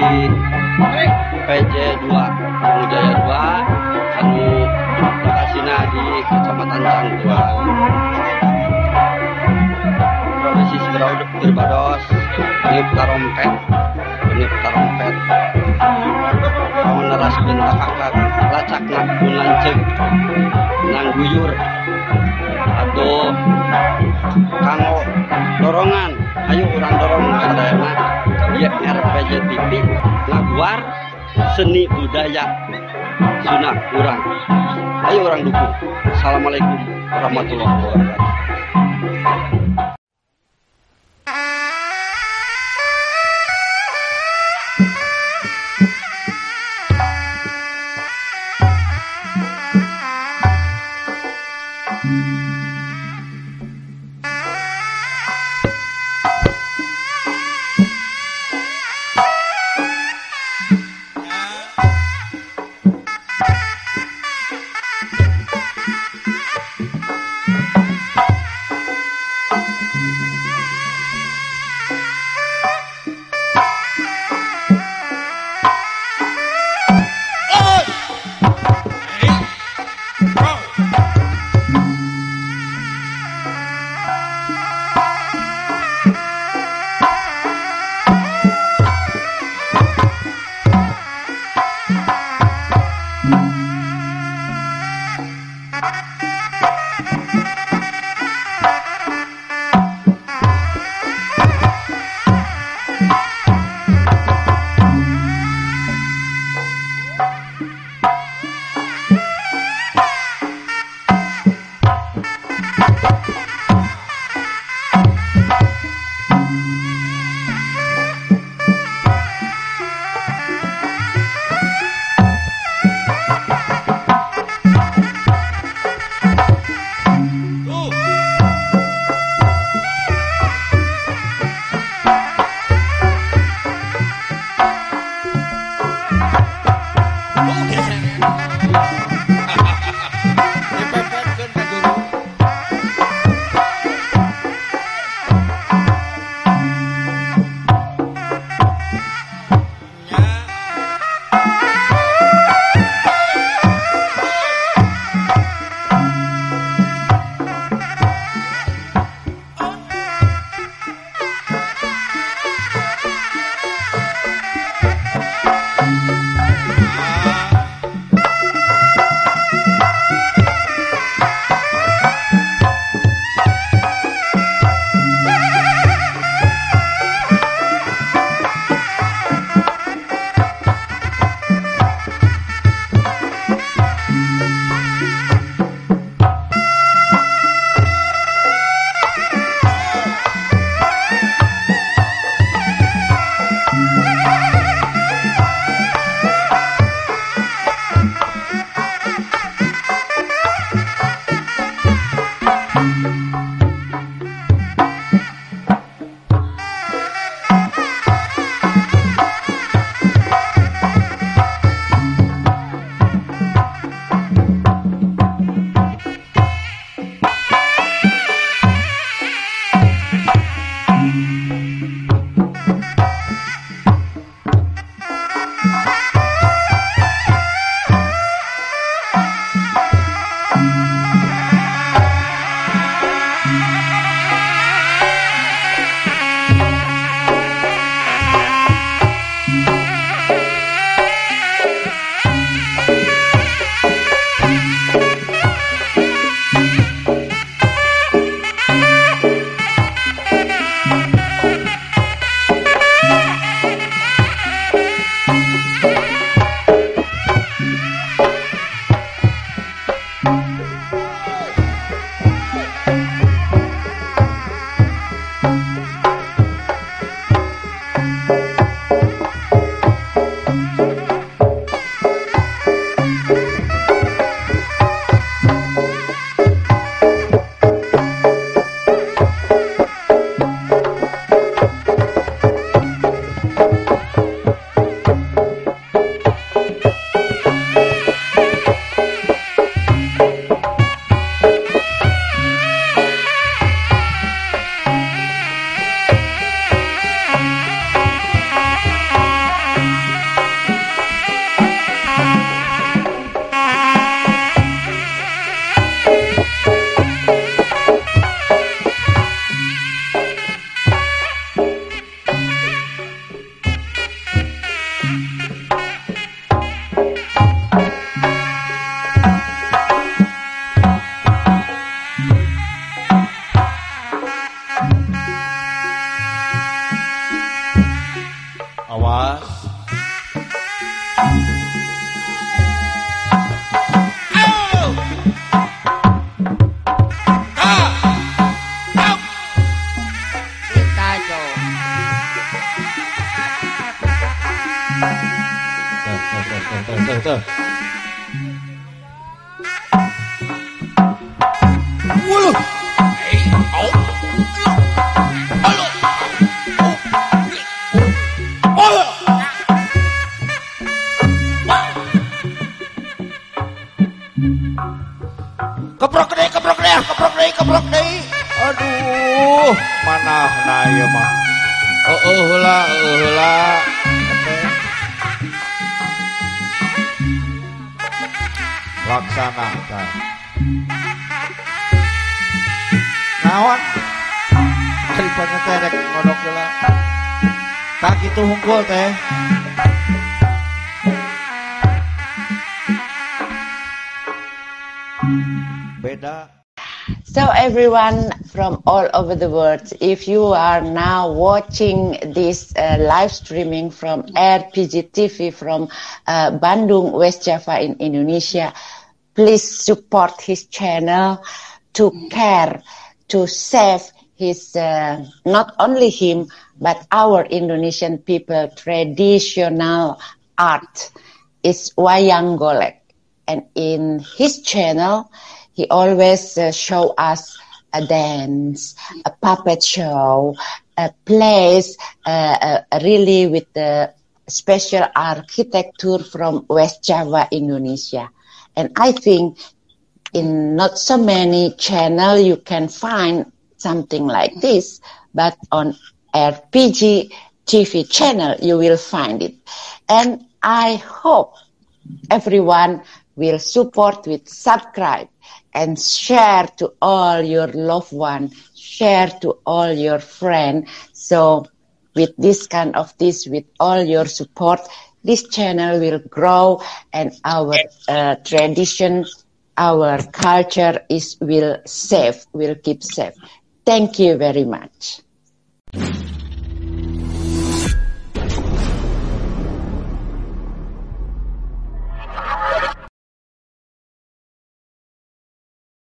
PJ 2 Kanu Jaya 2 Kanu Lokasina di Kecamatan Tangguh Masih segera udah berbados Ini Putarompet Ini Putarompet Kau neras bentak akar Lacak nak pun ngakun Nang guyur. Ya RPJ TV ngaguar seni budaya Sunda kurang. Ayo orang dukung. Assalamualaikum warahmatullahi wabarakatuh Okay. keprok deh, keprok deh, keprok deh, keprok deh. Aduh, mana nah ya mah. Oh, oh lah, oh lah. Laksana. Nawan. Ari pangeterek ngodok heula. Tak kitu hungkul teh. Beda. So everyone from all over the world, if you are now watching this uh, live streaming from RPG TV from uh, Bandung, West Java in Indonesia, please support his channel to care, to save his, uh, not only him, but our Indonesian people traditional art is wayang golek. And in his channel, he always uh, show us a dance, a puppet show, a place, uh, uh, really with the special architecture from West Java, Indonesia. And I think in not so many channel you can find something like this, but on RPG TV channel you will find it. And I hope everyone will support with subscribe and share to all your loved one, share to all your friend. So with this kind of this, with all your support, this channel will grow and our uh, tradition, our culture is will save, will keep safe. Thank you very much.